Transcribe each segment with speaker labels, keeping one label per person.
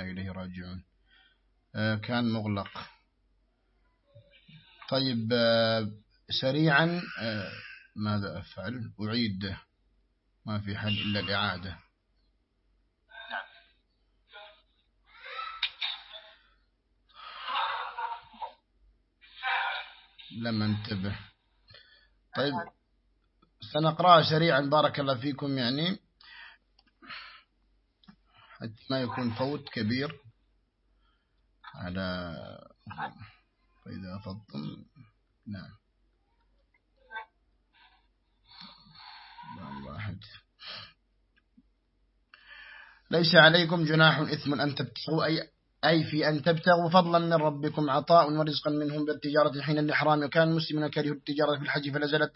Speaker 1: إليه راجعون. آه، كان مغلق. طيب آه، سريعا آه، ماذا أفعل؟ أعيد. ما في حل إلا الإعادة. لم أنتبه. طيب سنقرأ سريعا. بارك الله فيكم يعني. حتى ما يكون فوت كبير على فإذا أفضتم نعم. واحد. ليس عليكم جناح إثم أن تبتغوا أي أي في أن تبتغوا فضلا من ربكم عطاء ورزقا منهم بالتجارة حين الإحرام. وكان المسلمون كرهوا التجارة في الحج فنزلت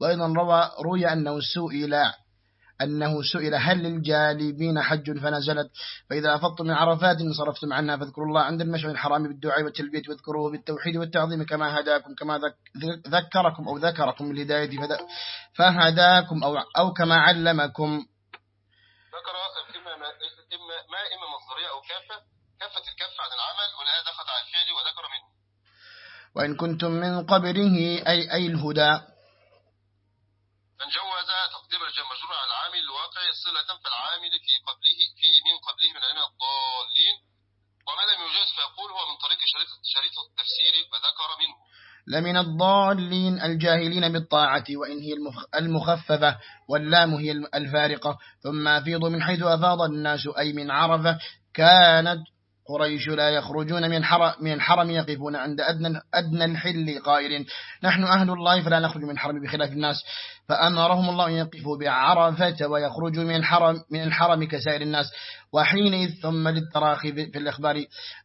Speaker 1: وأيضا روى روي أنه سئل أنه سئل هل للجالبين حج فنزلت؟ فإذا أفضتم من عرفات انصرفتم عنها فاذكروا الله عند المشعر الحرام بالدعاء والتلبية واذكروه بالتوحيد والتعظيم كما هداكم كما ذكركم أو ذكركم الهداية فهداكم أو, أو كما علمكم.
Speaker 2: ذكر إما ما إما مصدرية أو كافة كافة الكف عن العمل ولا دخلت على الفعل وذكر منه.
Speaker 1: وإن كنتم من قبله أي أي الهدى
Speaker 2: من جوز تقديم المجرور على العامل الواقع صلة في العامل في قبله في من قبله من علم الضالين وما لم يجوز فيقول هو من طريق شريط, التفسير وذكر منه.
Speaker 1: لمن الضالين الجاهلين بالطاعة وإن هي المخففة واللام هي الفارقة. ثم أفيض من حيث أفاض الناس أي من عرفة كانت قريش لا يخرجون من حرم من الحرم يقفون عند أدنى أدنى الحل قائلين. نحن أهل الله فلا نخرج من الحرم بخلاف الناس. فأمرهم الله أن يقفوا بعرفة ويخرجوا من الحرم من الحرم كسائر الناس. وحينئذ ثم للتراخي في الإخبار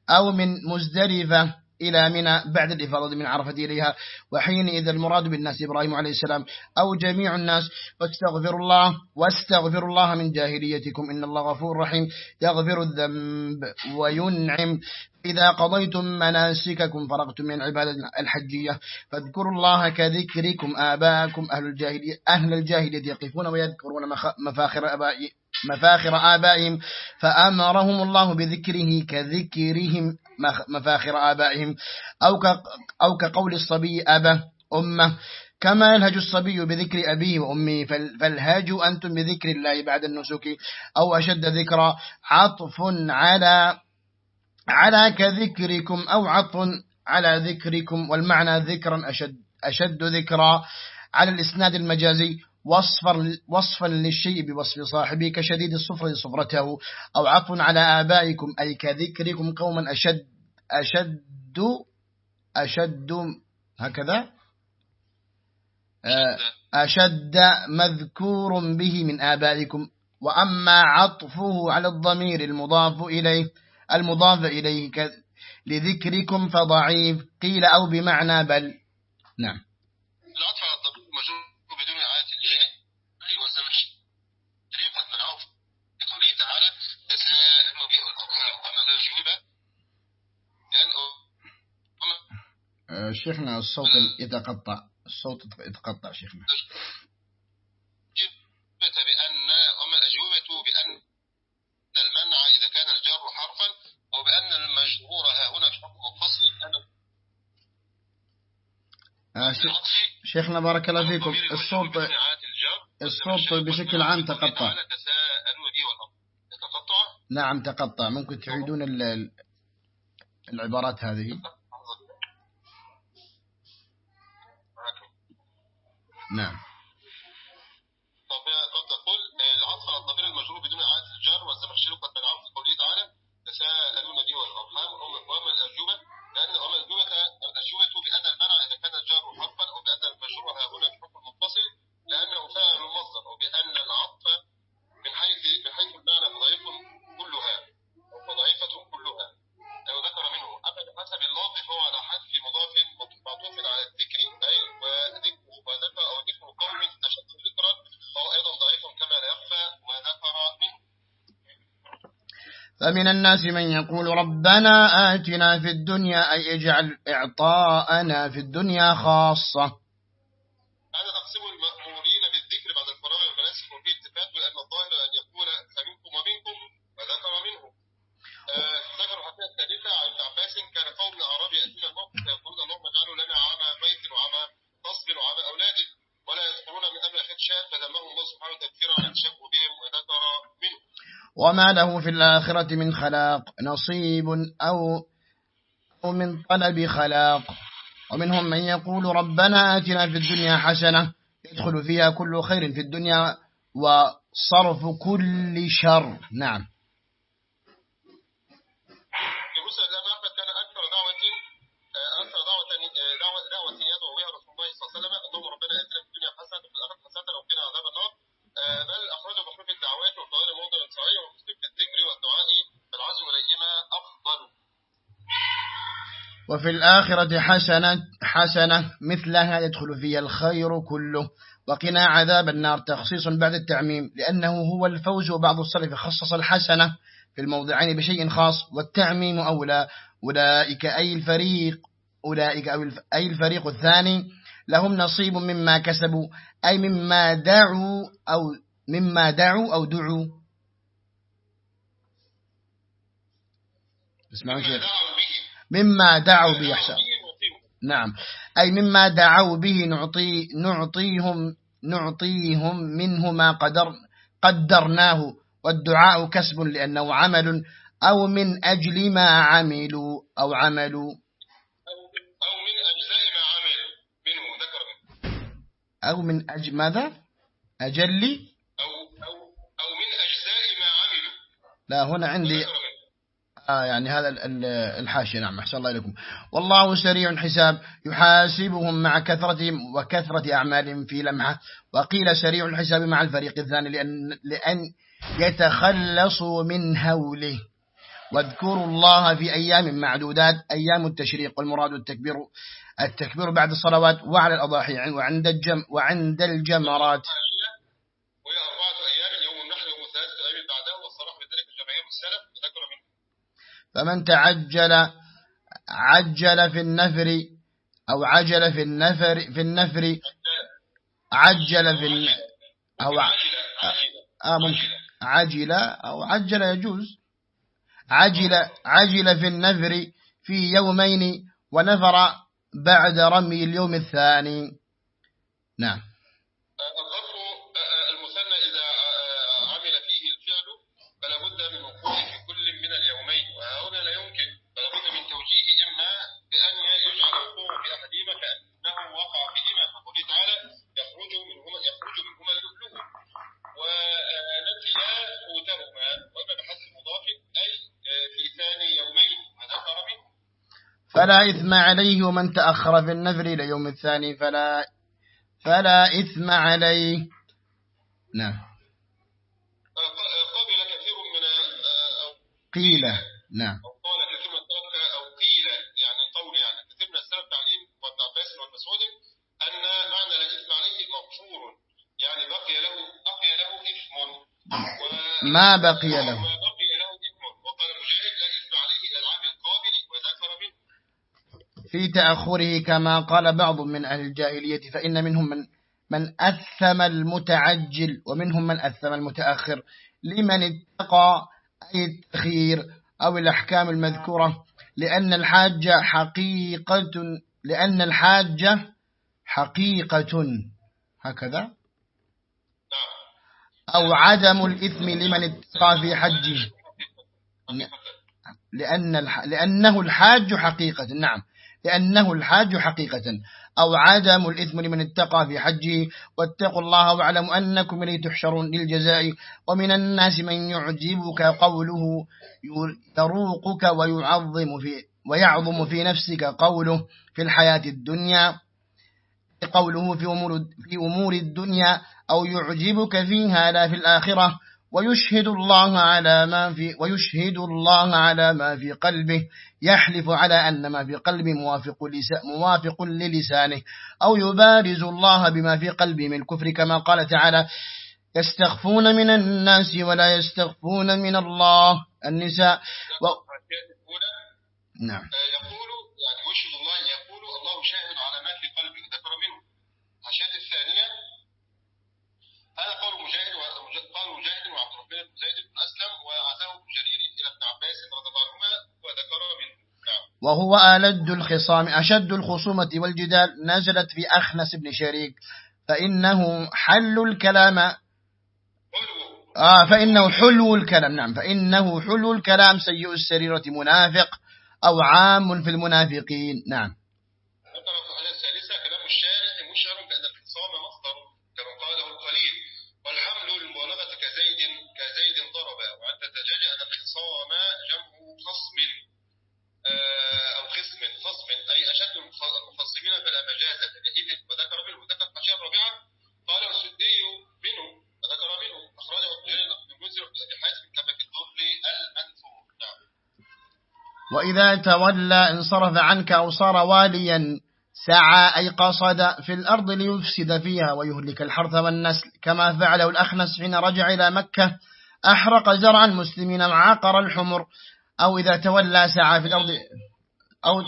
Speaker 1: أو من مزدلفة إلى منى بعد الإفاضة من عرفة إليها. وحينئذ المراد بالناس إبراهيم عليه السلام أو جميع الناس واستغفر الله واستغفر الله من جاهليتكم. إن الله غفور رحيم. يغفر الذنب وينعم. إذا قضيتم مناسككم فرغتم من عبادة الحجية. فاذكروا الله كذكركم. آباءكم أهل الجاهلية, أهل الجاهلية يقفون ويذكرون مفاخر أبائهم مفاخر آبائهم. فأمرهم الله بذكره كذكرهم. مفاخر آبائهم أو أو كقول الصبي أبا أمه كما يلهج الصبي بذكر أبيه وأمه فالهاجوا أنتم بذكر الله بعد النسك أو أشد ذكرى عطف على على كذكركم أو عطف على ذكركم والمعنى ذكرا أشد, أشد ذكرى على الإسناد المجازي. وصفا, وصفا للشيء بوصف صاحبه كشديد الصفر صفرته أو عطف على آبائكم أي كذكركم قوما أشد أشد أشد هكذا. آه، أشد مذكور به من آبائكم. وأما عطفه على الضمير المضاف إليه المضاف إليه لذكركم فضعيف. قيل أو بمعنى بل. نعم.
Speaker 2: العطف على الضمير مجرور بدون إعادة الجاء والزمن طريقة من عوف بقوله تعالى تساءل به وأما الجنوبة
Speaker 1: لأن شيخنا الصوت يتقطع. الصوت يتقطع شيخنا.
Speaker 2: بأن أما الأجوبة بأن المنع إذا كان الجار حرفا أو بأن المجرور ها هنا في حكم منفصل
Speaker 1: آه شيخنا بارك الله فيكم. الصوت الصوت بشكل عام تقطع. نعم تقطع. ممكن تعيدون العبارات هذه. نعم
Speaker 2: فمن الناس من يقول ربنا آتنا في الدنيا أي اجعل إعطاءنا في الدنيا خاصة. هذا تقسيم المأمورين بالذكر بعد الفراغ والمناسك وفيه اتفاق لأن الظاهر أن يقول فمنكم ومنكم وذكر منهم. آه، ذكر
Speaker 1: حتى الثالثة عن عباس كان قوم أعرابي يأتون الموقف فيقولون اللهم اجعلوا
Speaker 2: لنا عمى بيت وعمى نصب وعمى أولادك ولا يذكرون من أمر أخي شاب الله سبحانه تذكيرا عن شكوى
Speaker 1: وما له في الآخرة من خلاق نصيب أو أو من طلب خلاق. ومنهم من يقول ربنا آتنا في الدنيا حسنة يدخل فيها كل خير في الدنيا وصرف كل شر. نعم. وفي الآخرة حسنة, حسنة مثلها يدخل فيها الخير كله. وقنا عذاب النار تخصيص بعد التعميم لأنه هو الفوز وبعض السلف خصص الحسنة في الموضعين بشيء خاص والتعميم أولى. أولئك أي الفريق أولئك أي الفريق الثاني لهم نصيب مما كسبوا أي مما دعوا أو مما دعوا أو دعوا. اسمعوا شيخ. مما دعوا به يحسن نعم. أي مما دعوا به نعطي نعطيهم نعطيهم منه ما قدر قدرناه والدعاء كسب لأنه عمل أو من أجل ما عملوا أو عملوا.
Speaker 2: أو من أجزاء ما عملوا. منه ذكر.
Speaker 1: أو من أجل ماذا؟ أجل.
Speaker 2: أو, أو, أو من أجزاء ما عملوا.
Speaker 1: لا هنا عندي يعني هذا الحاشية. نعم أحسن الله لكم والله سريع الحساب. يحاسبهم مع كثرتهم وكثرة أعمالهم في لمحة. وقيل سريع الحساب مع الفريق الثاني لأن, لأن يتخلصوا من هوله. واذكروا الله في أيام معدودات. أيام التشريق والمراد التكبير التكبير بعد الصلوات وعلى الأضاحي وعند الجم وعند الجمرات. فمن تعجل عجل في النفر أو عجل في النفر في النفر عجل في أو آه عجل أو عجل يجوز. عجل عجل في النفر في يومين ونفر بعد رمي اليوم الثاني. نعم. فلا إثم عليه ومن تأخر في النذر إلى يوم الثاني فلا فلا إثم عليه. نعم.
Speaker 2: قبل كثير من
Speaker 1: قيل. نعم.
Speaker 2: قال كثير من أو قيل يعني يعني كثير من السلف تعليم وابن عباس والمسعود أن معنى لا إثم عليه مغفور يعني بقي له بقي له إثم.
Speaker 1: ما بقي له. في تأخره كما قال بعض من أهل الجاهلية فإن منهم من من أثم المتعجل ومنهم من أثم المتأخر. لمن اتقى أي التخير أو الأحكام المذكورة؟ لأن الحاجة حقيقة لأن الحاجة حقيقة. هكذا؟ أو عدم الإثم لمن اتقى في حجه. لأن لأنه الحاج حقيقة. نعم. لأنه الحاج حقيقة. أو عدم الإثم لمن اتقى في حجه واتقوا الله واعلموا أنكم إليه تحشرون للجزاء. ومن الناس من يعجبك قوله يروقك ويعظم في ويعظم في نفسك قوله في الحياة الدنيا قوله في أمور, في أمور الدنيا أو يعجبك فيها لا في الآخرة. ويشهد الله على ما في ويشهد الله على ما في قلبه يحلف على أن ما في قلبه موافق, موافق للسانه أو يبارز الله بما في قلبه من الكفر كما قال تعالى يستخفون من الناس ولا يستخفون من الله. النساء و...
Speaker 2: نعم. يقول يعني يشهد الله يقول الله شاهد على ما في قلبه. ذكر منه. الشهادة الثانية هذا قول مجاهد قال مجاهد وعبد الرحمن بن زيد بن أسلم وعزاه جرير إلى ابن عباس رضي الله عنهما وذكر منه. نعم.
Speaker 1: وهو ألد الخصام أشد الخصومة والجدال نزلت في أخنس بن شريك فإنه حل الكلام. آه فإنه حلو الكلام نعم فإنه حلو الكلام سيء السريرة منافق أو عام في المنافقين نعم
Speaker 2: الثالثة كلام الشارع مشعر بأن الخصام مصدر كما قاله القليل والحمل المبالغة كزيد كزيد ضرب وعند الدجاج أن الخصام جمع خصم آه، أو خصم خصم أي أشد المخصمين فلا مجازة وذكر منه ذكر الأشياء الرابعة قال السدي منه وذكر منه أخرجه ابن المنذر بن حاتم كما في الظهر المنثور نعم
Speaker 1: وإذا تولى انصرف عنك أو صار واليا سعى أي قصد في الأرض ليفسد فيها ويهلك الحرث والنسل. كما فعله الأخنس حين رجع إلى مكة أحرق زرع المسلمين وعاقر الحمر. أو إذا تولى سعى في الأرض. أو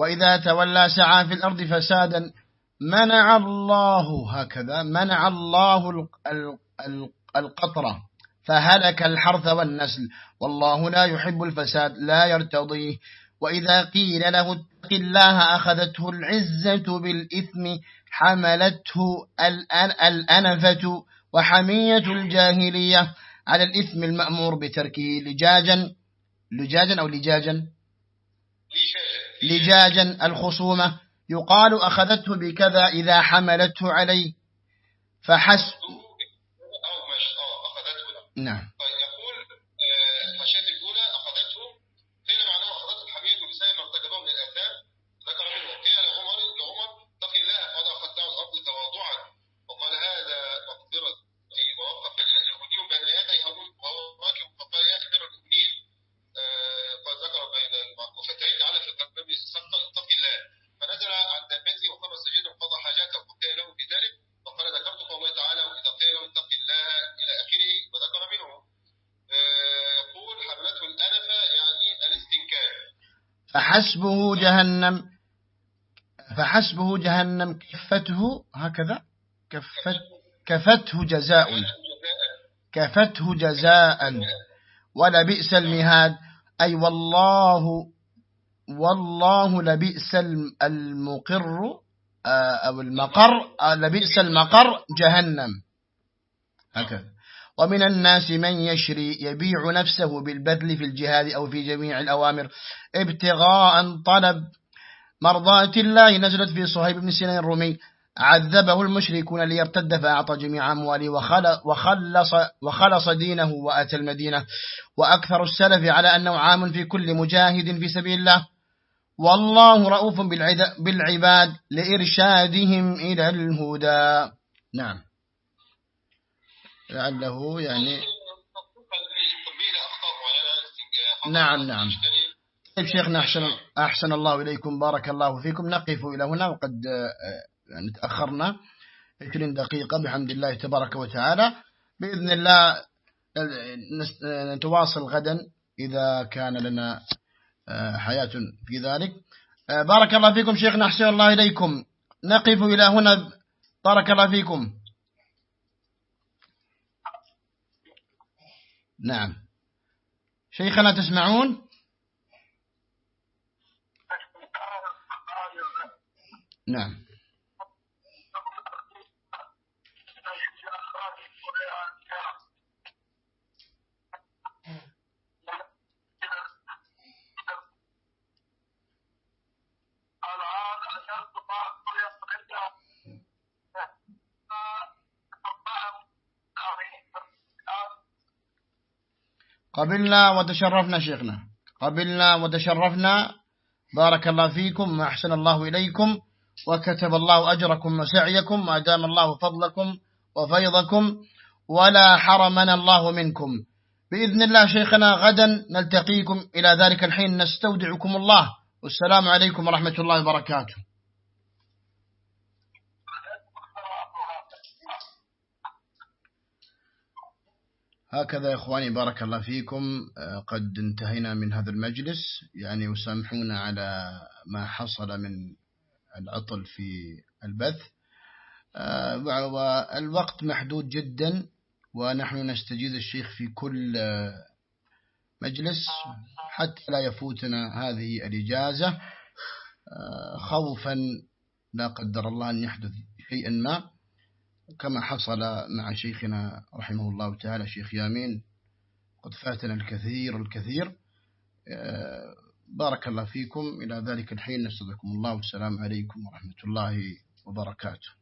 Speaker 1: وإذا تولى سعى في الأرض فسادا منع الله هكذا منع الله القطرة فهلك الحرث والنسل. والله لا يحب الفساد لا يرتضيه. وإذا قيل له اتق الله أخذته العزة بالإثم حملته الأنفة وحمية الجاهلية. على الإثم المأمور بتركه لجاجا لجاجا أو لجاجا. لجاجا الخصومة يقال أخذته بكذا إذا حملته عليه. فحسب. نعم. فحسبه جهنم فحسبه جهنم كفته هكذا؟ كفت كفته جزاء كفته جزاء ولبئس المهاد. أي والله والله لبئس المقر آه، أو المقر آه، لبئس المقر جهنم. هكذا. ومن الناس من يشري يبيع نفسه بالبذل في الجهاد أو في جميع الأوامر. ابتغاء طلب مرضات الله نزلت في صهيب بن سنين الرومي. عذبه المشركون ليرتد فأعطى جميع أمواله وخلص, وخلص دينه وأتى المدينة. وأكثر السلف على أنه عام في كل مجاهد في سبيل الله. والله رؤوف بالعباد لإرشادهم إلى الهدى. نعم. لعله يعني نعم نعم. طيب شيخنا أحسن, أحسن الله إليكم بارك الله فيكم. نقف إلى هنا وقد آه، يعني تأخرنا 20 دقيقة. بحمد الله تبارك وتعالى. بإذن الله آه، نتواصل غدا إذا كان لنا آه، حياة في ذلك. بارك الله فيكم شيخنا أحسن الله إليكم. نقف إلى هنا. بارك الله فيكم. نعم. شيخنا تسمعون؟ نعم. قبلنا وتشرفنا شيخنا. قبلنا وتشرفنا. بارك الله فيكم وأحسن الله إليكم وكتب الله أجركم وسعيكم وأدام الله فضلكم وفيضكم ولا حرمنا الله منكم. بإذن الله شيخنا غدا نلتقيكم. إلى ذلك الحين نستودعكم الله. والسلام عليكم ورحمة الله وبركاته. هكذا يا إخواني بارك الله فيكم. آه، قد انتهينا من هذا المجلس. يعني وسامحونا على ما حصل من العطل في البث. آه، والوقت محدود جدا ونحن نستجيز الشيخ في كل آه، مجلس حتى لا يفوتنا هذه الإجازة. آه، خوفا لا قدر الله أن يحدث شيئا ما. كما حصل مع شيخنا رحمه الله تعالى شيخ يامين قد فاتنا الكثير الكثير. بارك الله فيكم. إلى ذلك الحين نستودعكم الله والسلام عليكم ورحمة الله وبركاته.